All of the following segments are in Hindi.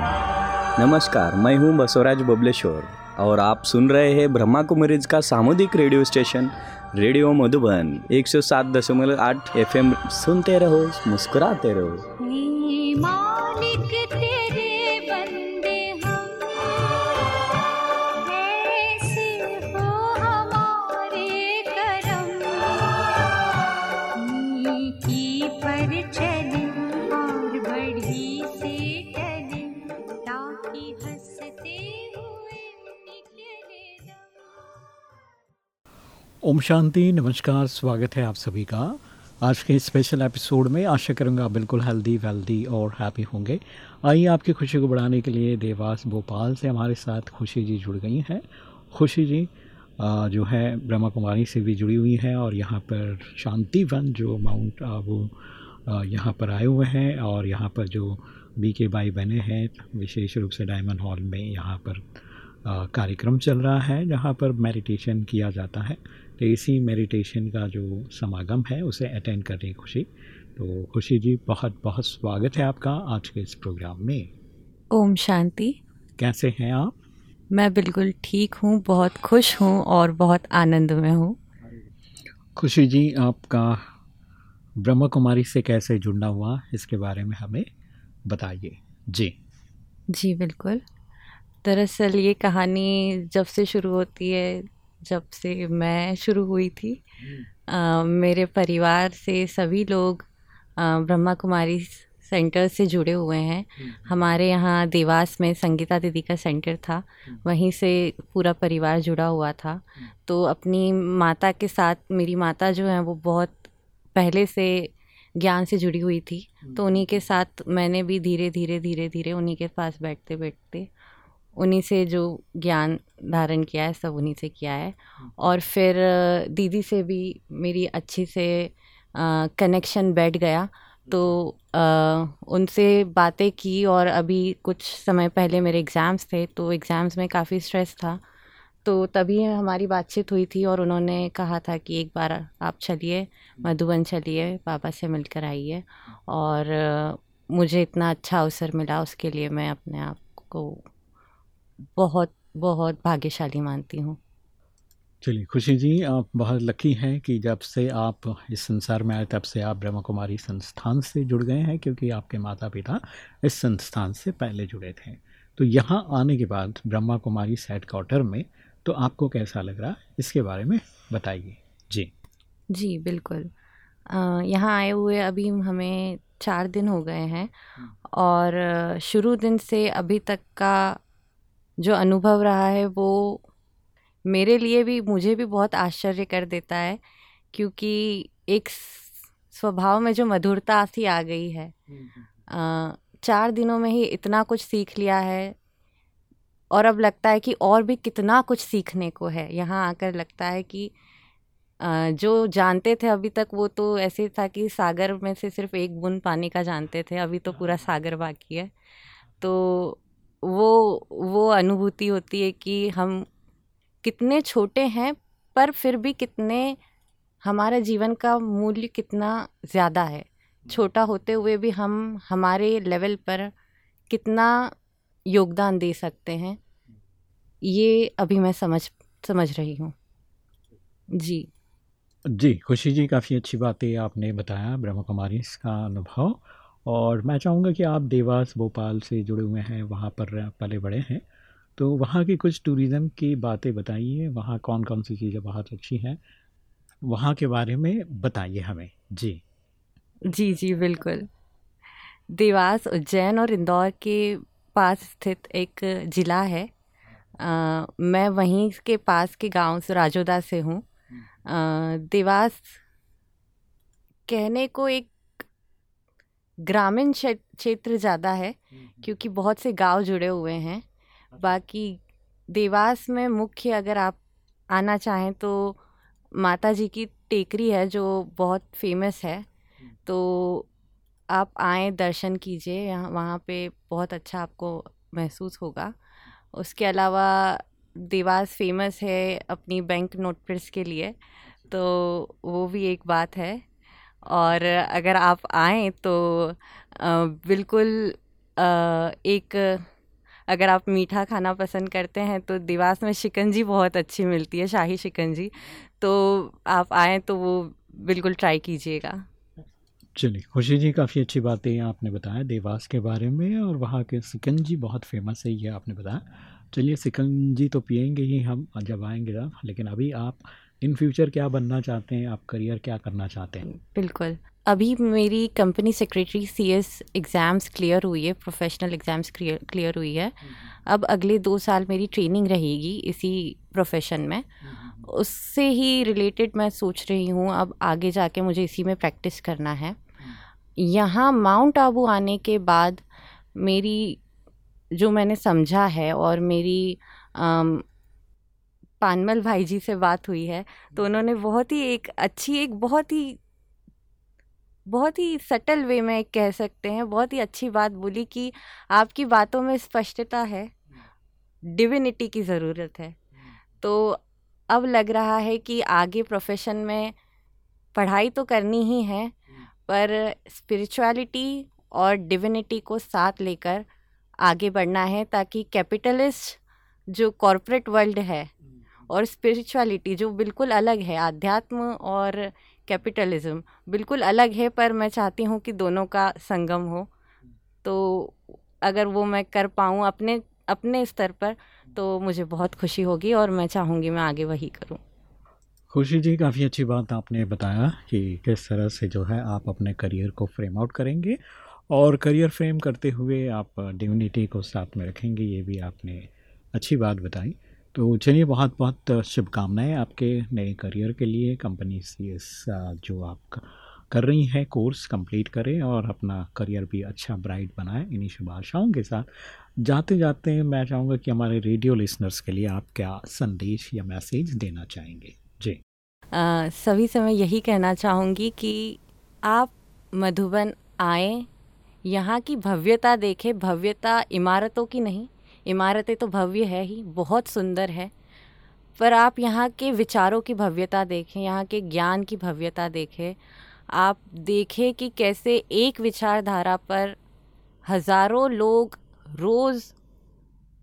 नमस्कार, मैं हूँ बसवराज बबलेश्वर और आप सुन रहे हैं ब्रह्मा कुमारीज का सामुदायिक रेडियो स्टेशन, रेडियो मधुबन, एक सौ सात दशमलव 107.8 एफएम। सुनते रहो, मुस्कुराते रहो। ओम शांति नमस्कार स्वागत है आप सभी का। आज के स्पेशल एपिसोड में आशा करूँगा बिल्कुल हेल्दी वेल्दी और हैप्पी होंगे। आइए आपकी खुशी को बढ़ाने के लिए देवास भोपाल से हमारे साथ खुशी जी जुड़ गई हैं। खुशी जी जो है ब्रह्मा कुमारी से भी जुड़ी हुई हैं और यहाँ पर शांति वन जो माउंट आ, वो यहाँ पर आए हुए हैं और यहाँ पर जो बी के बाई बने हैं विशेष रूप से डायमंड हॉल में यहाँ पर कार्यक्रम चल रहा है जहाँ पर मेडिटेशन किया जाता है। तो इसी मेडिटेशन का जो समागम है उसे अटेंड कर रही खुशी। तो खुशी जी बहुत बहुत स्वागत है आपका आज के इस प्रोग्राम में। ओम शांति। कैसे हैं आप? मैं बिल्कुल ठीक हूँ बहुत खुश हूँ और बहुत आनंद में हूँ। खुशी जी आपका ब्रह्म कुमारी से कैसे जुड़ना हुआ इसके बारे में हमें बताइए। जी। जी बिल्कुल। दरअसल ये कहानी जब से शुरू होती है जब से मैं शुरू हुई थी अ, मेरे परिवार से सभी लोग ब्रह्मा कुमारी सेंटर से जुड़े हुए हैं। हमारे यहाँ देवास में संगीता दीदी का सेंटर था। वहीं से पूरा परिवार जुड़ा हुआ था। तो अपनी माता के साथ मेरी माता जो है वो बहुत पहले से ज्ञान से जुड़ी हुई थी। तो उन्हीं के साथ मैंने भी धीरे धीरे धीरे धीरे उन्हीं के पास बैठते बैठते उन्हीं से जो ज्ञान धारण किया है सब उन्हीं से किया है। और फिर दीदी से भी मेरी अच्छी से कनेक्शन बैठ गया। तो अ, उनसे बातें की और अभी कुछ समय पहले मेरे एग्ज़ाम्स थे तो एग्ज़ाम्स में काफ़ी स्ट्रेस था। तो तभी हमारी बातचीत हुई थी और उन्होंने कहा था कि एक बार आप चलिए मधुबन चलिए पापा से मिलकर आइए। और मुझे इतना अच्छा अवसर मिला उसके लिए मैं अपने आप को बहुत बहुत भाग्यशाली मानती हूँ। चलिए खुशी जी आप बहुत लकी हैं कि जब से आप इस संसार में आए तब से आप ब्रह्मा कुमारी संस्थान से जुड़ गए हैं क्योंकि आपके माता पिता इस संस्थान से पहले जुड़े थे। तो यहाँ आने के बाद ब्रह्मा कुमारी सेट क्वार्टर में तो आपको कैसा लग रहा? इसके बारे में बताइए। जी। जी बिल्कुल। यहाँ आए हुए अभी हमें चार दिन हो गए हैं और शुरू दिन से अभी तक का जो अनुभव रहा है वो मेरे लिए भी मुझे भी बहुत आश्चर्य कर देता है क्योंकि एक स्वभाव में जो मधुरता सी आ गई है। अ, चार दिनों में ही इतना कुछ सीख लिया है और अब लगता है कि और भी कितना कुछ सीखने को है। यहाँ आकर लगता है कि जो जानते थे अभी तक वो तो ऐसे था कि सागर में से सिर्फ़ एक बूंद पानी का जानते थे अभी तो पूरा सागर बाकी है। तो वो वो अनुभूति होती है कि हम कितने छोटे हैं, पर फिर भी कितने, हमारे जीवन का मूल्य कितना ज़्यादा है। छोटा होते हुए भी हम हमारे लेवल पर कितना योगदान दे सकते हैं, ये अभी मैं समझ समझ रही हूँ। जी। जी, खुशी जी, काफ़ी अच्छी बातें आपने बताया ब्रह्मा कुमारी का अनुभव। और मैं चाहूँगा कि आप देवास भोपाल से जुड़े हुए हैं वहाँ पर पले बड़े हैं। तो वहाँ की कुछ टूरिज़्म की बातें बताइए। वहाँ कौन कौन सी चीज़ें बहुत अच्छी हैं? वहाँ के बारे में बताइए हमें। जी। जी जी बिल्कुल। देवास उज्जैन और इंदौर के पास स्थित एक ज़िला है। अ, मैं वहीं के पास के गाँव से राजोदा से हूँ देवास कहने को एक ग्रामीण क्षे- क्षेत्र ज़्यादा है क्योंकि बहुत से गाँव जुड़े हुए हैं। बाकी देवास में मुख्य अगर आप आना चाहें तो माता जी की टेकरी है जो बहुत फ़ेमस है। तो आप आए दर्शन कीजिए यहाँ वहाँ पे बहुत अच्छा आपको महसूस होगा। उसके अलावा देवास फ़ेमस है अपनी बैंक नोट प्रिंट्स के लिए तो वो भी एक बात है। और अगर आप आएँ तो बिल्कुल एक, अगर आप मीठा खाना पसंद करते हैं तो देवास में शिकंजी बहुत अच्छी मिलती है, शाही शिकंजी। तो आप आएँ तो वो बिल्कुल ट्राई कीजिएगा। चलिए, खुशी जी, काफ़ी अच्छी बातें आपने बताया देवास के बारे में और वहाँ के सिकंजी बहुत फ़ेमस है, ये आपने बताया। चलिए सिकंजी तो पियेंगे ही हम, जब आएँगे तब लेकिन अभी आप इन फ्यूचर क्या बनना चाहते हैं? आप करियर क्या करना चाहते हैं? बिल्कुल। अभी मेरी company secretary C S exams clear हुई है प्रोफेशनल एग्ज़ाम्स क्लियर हुई है। अब अगले दो साल मेरी ट्रेनिंग रहेगी इसी प्रोफेशन में। उससे ही रिलेटेड मैं सोच रही हूँ अब आगे जाके मुझे इसी में प्रैक्टिस करना है। यहाँ माउंट आबू आने के बाद मेरी जो मैंने समझा है और मेरी पानमल भाई जी से बात हुई है तो उन्होंने बहुत ही एक अच्छी एक बहुत ही बहुत ही सटल वे में कह सकते हैं बहुत ही अच्छी बात बोली कि आपकी बातों में स्पष्टता है डिविनिटी की ज़रूरत है। तो अब लग रहा है कि आगे प्रोफेशन में पढ़ाई तो करनी ही है पर स्पिरिचुअलिटी और डिविनिटी को साथ लेकर आगे बढ़ना है ताकि कैपिटलिस्ट जो कॉरपोरेट वर्ल्ड है और स्पिरिचुअलिटी जो बिल्कुल अलग है, आध्यात्म और कैपिटलिज्म बिल्कुल अलग है, पर मैं चाहती हूँ कि दोनों का संगम हो। तो अगर वो मैं कर पाऊँ अपने अपने स्तर पर तो मुझे बहुत खुशी होगी और मैं चाहूँगी मैं आगे वही करूँ। खुशी जी, काफ़ी अच्छी बात आपने बताया कि किस तरह से जो है आप अपने करियर को फ्रेम आउट करेंगे और करियर फ्रेम करते हुए आप डिविनिटी को साथ में रखेंगे, ये भी आपने अच्छी बात बताई। तो चलिए, बहुत बहुत शुभकामनाएँ आपके नए करियर के लिए। कंपनी सी एस जो आप कर रही हैं, कोर्स कंप्लीट करें और अपना करियर भी अच्छा ब्राइट बनाएँ इन्हीं शुभ आशाओं के साथ। जाते जाते मैं चाहूँगा कि हमारे रेडियो लिसनर्स के लिए आप क्या संदेश या मैसेज देना चाहेंगे? जी। सभी से मैं यही कहना चाहूँगी कि आप मधुबन आए, यहाँ की भव्यता देखें, भव्यता इमारतों की नहीं इमारतें तो भव्य है ही, बहुत सुंदर है। पर आप यहाँ के विचारों की भव्यता देखें, यहाँ के ज्ञान की भव्यता देखें, आप देखें कि कैसे एक विचारधारा पर हज़ारों लोग रोज़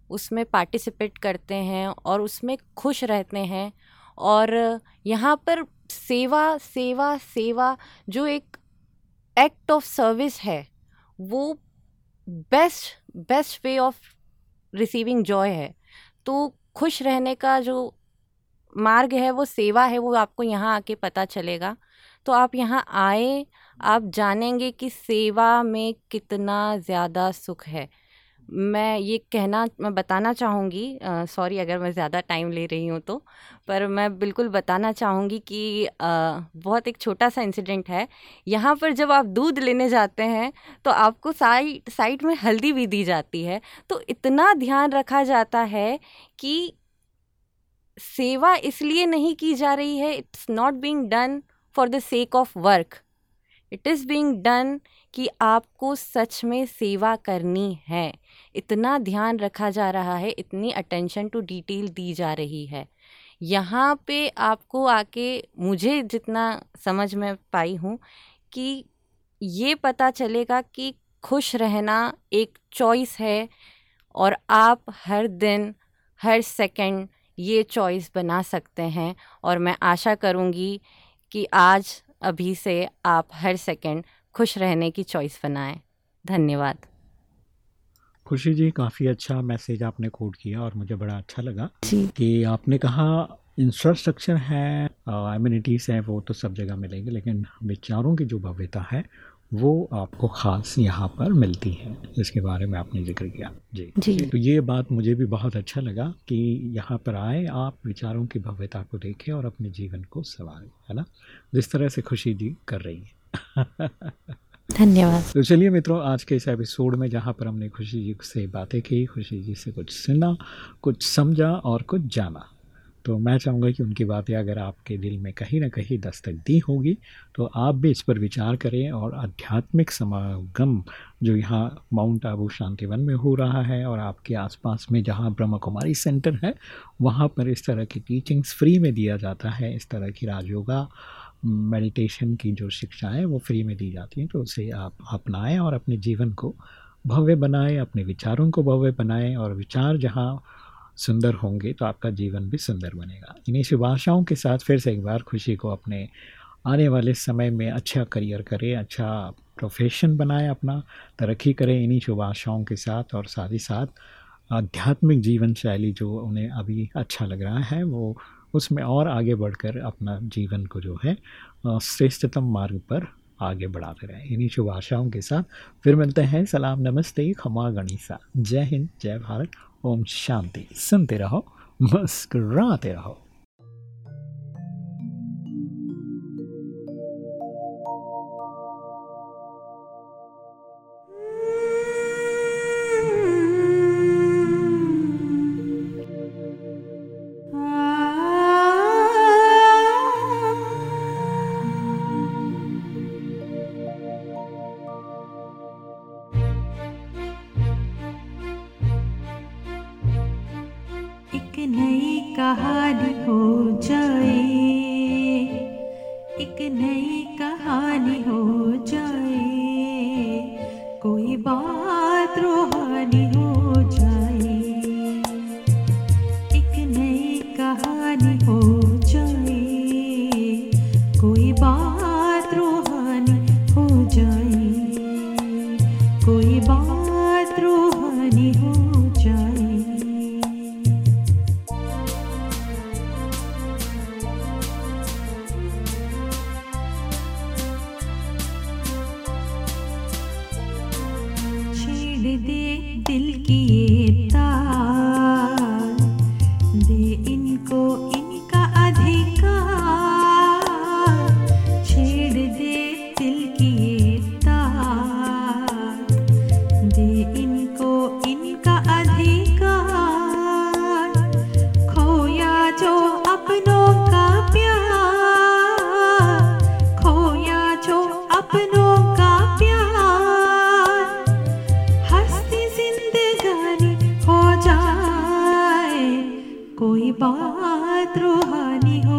उसमें पार्टिसिपेट करते हैं और उसमें खुश रहते हैं और यहाँ पर सेवा सेवा सेवा जो एक एक्ट ऑफ़ सर्विस है, वो best best way of receiving joy है तो खुश रहने का जो मार्ग है, वो सेवा है, वो आपको यहाँ आके पता चलेगा। तो आप यहाँ आए, आप जानेंगे कि सेवा में कितना ज़्यादा सुख है। मैं ये कहना मैं बताना चाहूँगी सॉरी अगर मैं ज़्यादा टाइम ले रही हूँ तो पर मैं बिल्कुल बताना चाहूँगी कि अ, बहुत एक छोटा सा इंसिडेंट है। यहाँ पर जब आप दूध लेने जाते हैं तो आपको साइड साइड में हल्दी भी दी जाती है। तो इतना ध्यान रखा जाता है कि सेवा इसलिए नहीं की जा रही है it's not being done for the sake of work. It is being done कि आपको सच में सेवा करनी है। इतना ध्यान रखा जा रहा है, इतनी अटेंशन टू डिटेल दी जा रही है। यहाँ पे आपको आके मुझे जितना समझ में पाई हूँ कि ये पता चलेगा कि खुश रहना एक चॉइस है और आप हर दिन, हर सेकंड ये चॉइस बना सकते हैं और मैं आशा करूँगी कि आज अभी से आप हर सेकंड खुश रहने की चॉइस बनाएँ। धन्यवाद। खुशी जी काफ़ी अच्छा मैसेज आपने कोड किया और मुझे बड़ा अच्छा लगा कि आपने कहा इंफ्रास्ट्रक्चर है एम्यूनिटीज़ हैं वो तो सब जगह मिलेंगे लेकिन विचारों की जो भव्यता है वो आपको ख़ास यहाँ पर मिलती है जिसके बारे में आपने ज़िक्र किया। जी। जी। तो ये बात मुझे भी बहुत अच्छा लगा कि यहाँ पर आए आप विचारों की भव्यता को देखें और अपने जीवन को संवारें है ना? जिस तरह से खुशी जी कर रही है। धन्यवाद। तो चलिए मित्रों, आज के इस एपिसोड में जहाँ पर हमने खुशी जी से बातें की, खुशी जी से कुछ सुना, कुछ समझा और कुछ जाना। तो मैं चाहूँगा कि उनकी बातें अगर आपके दिल में कहीं ना कहीं दस्तक दी होगी तो आप भी इस पर विचार करें और आध्यात्मिक समागम जो यहाँ माउंट आबू शांतिवन में हो रहा है और आपके आसपास में जहाँ ब्रह्म कुमारी सेंटर है, वहाँ पर इस तरह की टीचिंग्स फ्री में दिया जाता है, इस तरह की राजयोगा मेडिटेशन की जो शिक्षाएँ वो फ्री में दी जाती हैं तो उसे आप अपनाएँ और अपने जीवन को भव्य बनाएँ, अपने विचारों को भव्य बनाएँ और विचार जहाँ सुंदर होंगे तो आपका जीवन भी सुंदर बनेगा। इन्हीं शुभ आशाओं के साथ फिर से एक बार खुशी को अपने आने वाले समय में अच्छा करियर करें अच्छा प्रोफेशन बनाएँ अपना, तरक्की करें इन्हीं शुभ आशाओं के साथ और साथ ही साथ आध्यात्मिक जीवन शैली जो उन्हें अभी अच्छा लग रहा है वो उसमें और आगे बढ़कर अपना जीवन को जो है श्रेष्ठतम मार्ग पर आगे बढ़ाते रहें। इन्हीं शुभ आशाओं के साथ फिर मिलते हैं। सलाम, नमस्ते, खमा गणिसा। जय हिंद, जय भारत। ओम शांति। सुनते रहो, मुस्कुराते रहो। ी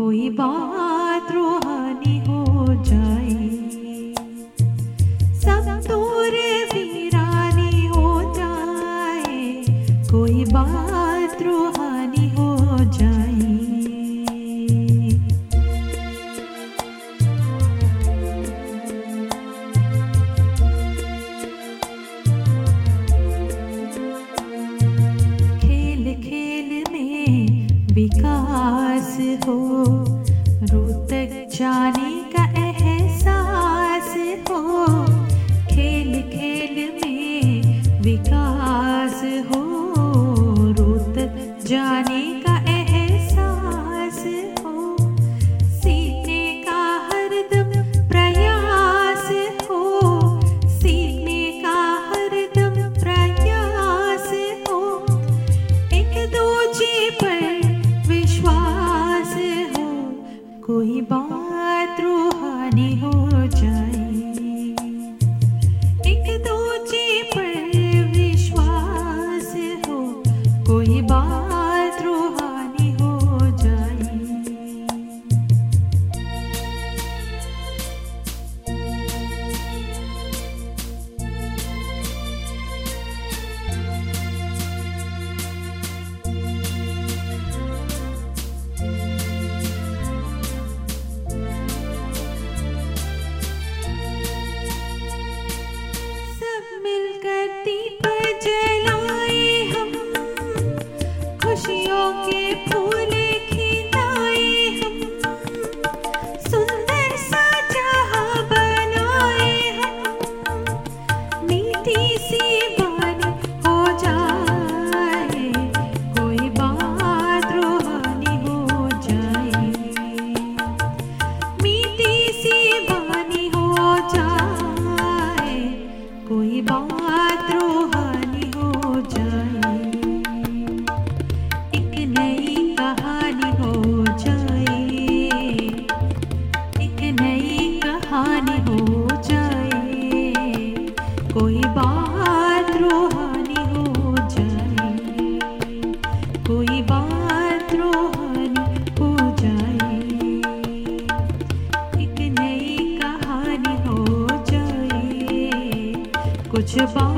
कोई बात हो रूह जाने कोई बात रूहानी हो 解放